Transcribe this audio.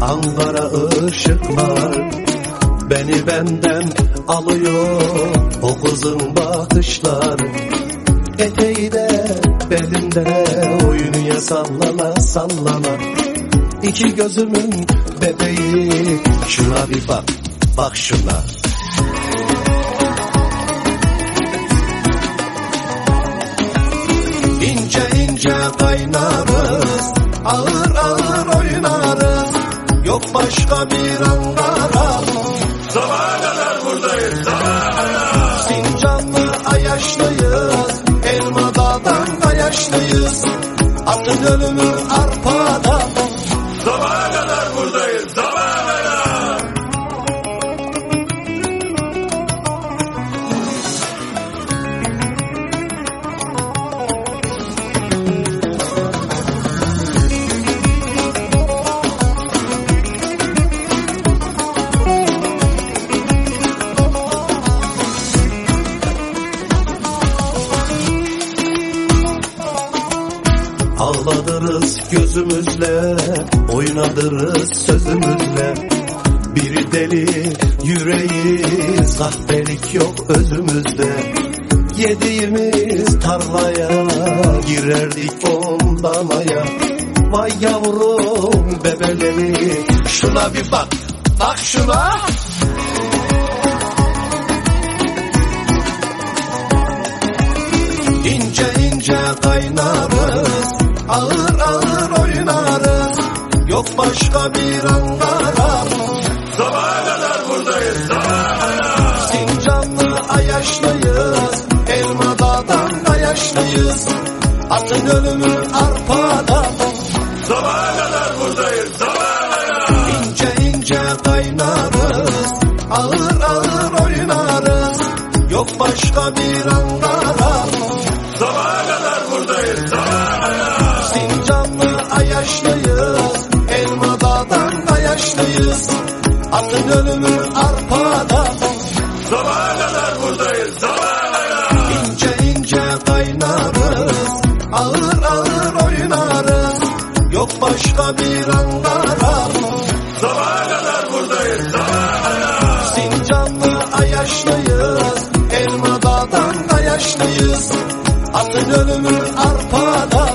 Ankara ışıklar. Beni benden alıyor O kızın bakışları Eteği de belimde Oynuyor sallana sallana. İki gözümün bebeği Şuna bir bak, bak şuna. İnce ince kaynarız Ağır ağır oynarız Yok başka bir Ankara Sabaha kadar buradayız. Sabaha kadar. Sincanlı Ayaşlıyız Elma dağdan Ayaşlıyız Atın ölümü arpada gözümüzle Oynadırız sözümüzle. Biri deli yüreği Sahtelik yok özümüzde. Yediğimiz tarlaya Girerdik ondanaya Vay yavrum bebeleri Şuna bir bak Bak şuna. İnce ince kaynarız Ağır ağır oynarız Yok başka bir Ankara Sabaha kadar buradayız. Sabaha kadar. Sincanlı Ayaşlıyız Elma dağdan Ayaşlıyız Atın ölümü arpada Sabaha kadar buradayız. Sabaha kadar. İnce ince kaynarız Ağır ağır oynarız Yok başka bir Ankara dağdan Ayaşlıyız Atın ölümü arpada Sabaha kadar buradayız. Sabaha kadar. İnce ince kaynarız Ağır ağır oynarız Yok başka bir Ankara Sabaha kadar buradayız. Sabaha kadar. Sincanlı Ayaşlıyız Elma dağdan Ayaşlıyız Atın ölümü arpada